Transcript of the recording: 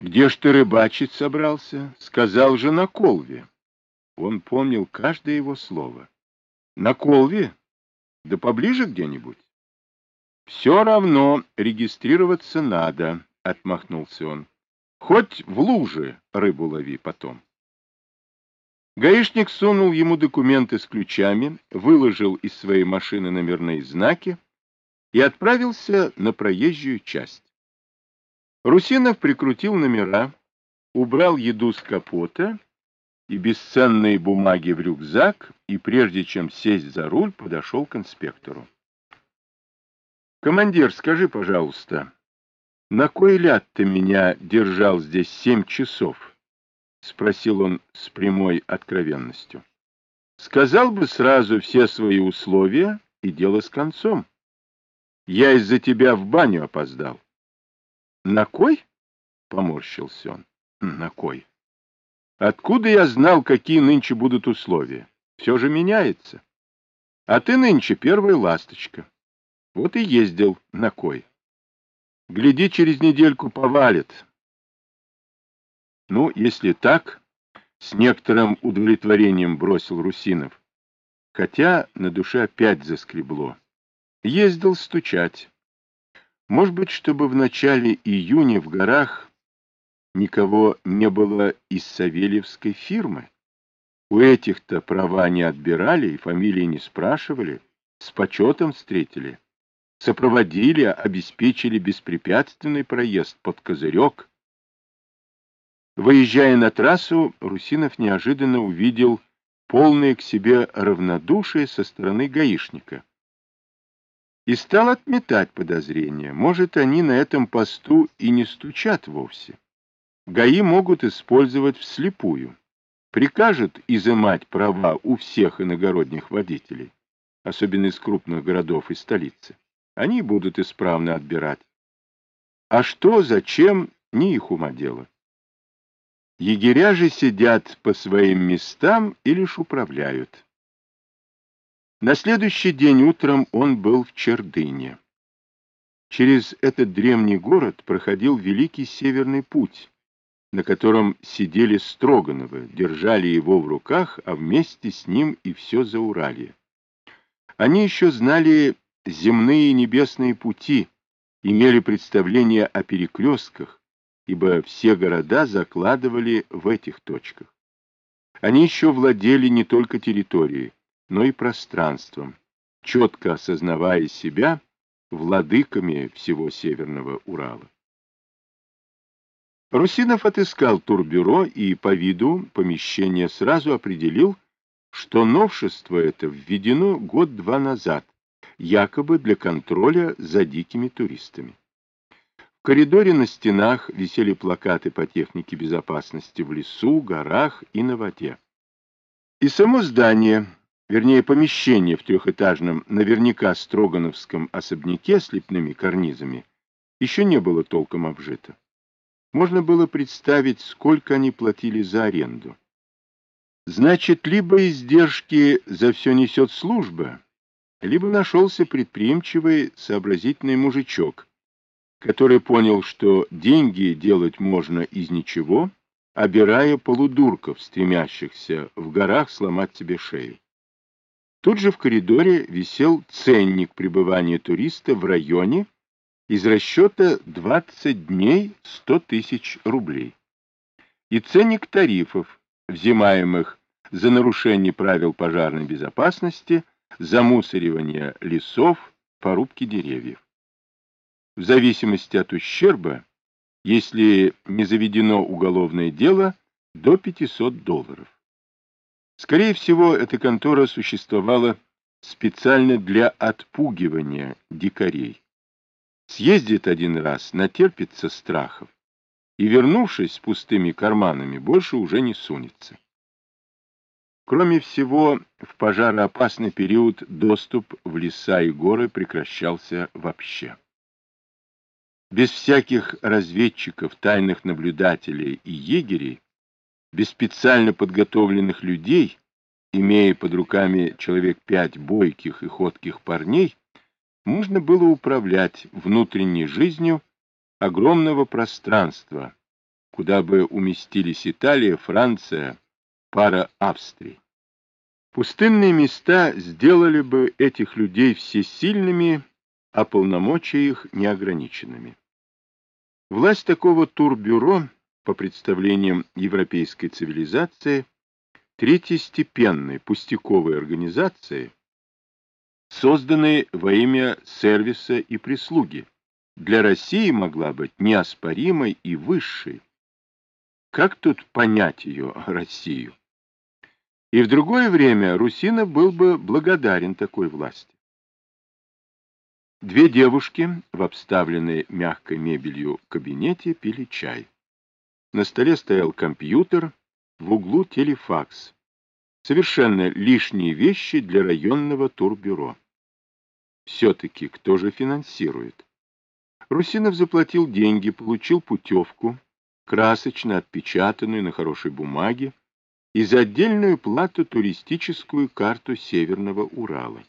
Где ж ты рыбачить собрался? Сказал же на колве. Он помнил каждое его слово. На колве? Да поближе где-нибудь. Все равно регистрироваться надо, отмахнулся он. Хоть в луже рыбу лови потом. Гаишник сунул ему документы с ключами, выложил из своей машины номерные знаки и отправился на проезжую часть. Русинов прикрутил номера, убрал еду с капота и бесценные бумаги в рюкзак, и прежде чем сесть за руль, подошел к инспектору. «Командир, скажи, пожалуйста, на кой ляд ты меня держал здесь семь часов?» — спросил он с прямой откровенностью. «Сказал бы сразу все свои условия, и дело с концом. Я из-за тебя в баню опоздал». «На кой?» — поморщился он. «На кой?» Откуда я знал, какие нынче будут условия? Все же меняется. А ты нынче первая ласточка. Вот и ездил на кой. Гляди, через недельку повалит. Ну, если так, с некоторым удовлетворением бросил Русинов. Хотя на душе опять заскребло. Ездил стучать. Может быть, чтобы в начале июня в горах никого не было из Савельевской фирмы. У этих-то права не отбирали и фамилии не спрашивали, с почетом встретили, сопроводили, обеспечили беспрепятственный проезд под козырек. Выезжая на трассу, Русинов неожиданно увидел полное к себе равнодушие со стороны гаишника. И стал отметать подозрения. Может, они на этом посту и не стучат вовсе. ГАИ могут использовать вслепую. Прикажут изымать права у всех иногородних водителей, особенно из крупных городов и столицы. Они будут исправно отбирать. А что, зачем, не их ума дело. Егеря же сидят по своим местам и лишь управляют. На следующий день утром он был в Чердыне. Через этот древний город проходил Великий Северный путь, на котором сидели Строгановы, держали его в руках, а вместе с ним и все Зауралье. Они еще знали земные и небесные пути, имели представление о перекрестках, ибо все города закладывали в этих точках. Они еще владели не только территорией, но и пространством, четко осознавая себя владыками всего Северного Урала. Русинов отыскал турбюро и по виду помещения сразу определил, что новшество это введено год-два назад, якобы для контроля за дикими туристами. В коридоре на стенах висели плакаты по технике безопасности в лесу, горах и на воде. И само здание, вернее помещение в трехэтажном, наверняка строгановском особняке с лепными карнизами, еще не было толком обжито можно было представить, сколько они платили за аренду. Значит, либо издержки за все несет служба, либо нашелся предприимчивый, сообразительный мужичок, который понял, что деньги делать можно из ничего, обирая полудурков, стремящихся в горах сломать себе шею. Тут же в коридоре висел ценник пребывания туриста в районе, из расчета 20 дней 100 тысяч рублей. И ценник тарифов, взимаемых за нарушение правил пожарной безопасности, замусоривание лесов, порубки деревьев. В зависимости от ущерба, если не заведено уголовное дело, до 500 долларов. Скорее всего, эта контора существовала специально для отпугивания дикарей. Съездит один раз, натерпится страхов, и, вернувшись с пустыми карманами, больше уже не сунется. Кроме всего, в пожароопасный период доступ в леса и горы прекращался вообще. Без всяких разведчиков, тайных наблюдателей и егерей, без специально подготовленных людей, имея под руками человек пять бойких и ходких парней, можно было управлять внутренней жизнью огромного пространства, куда бы уместились Италия, Франция, пара Австрии. Пустынные места сделали бы этих людей всесильными, а полномочия их неограниченными. Власть такого турбюро, по представлениям европейской цивилизации, третьестепенной пустяковой организации, созданной во имя сервиса и прислуги, для России могла быть неоспоримой и высшей. Как тут понять ее, Россию? И в другое время Русина был бы благодарен такой власти. Две девушки в обставленной мягкой мебелью кабинете пили чай. На столе стоял компьютер, в углу телефакс. Совершенно лишние вещи для районного турбюро. Все-таки кто же финансирует? Русинов заплатил деньги, получил путевку, красочно отпечатанную на хорошей бумаге, и за отдельную плату туристическую карту Северного Урала.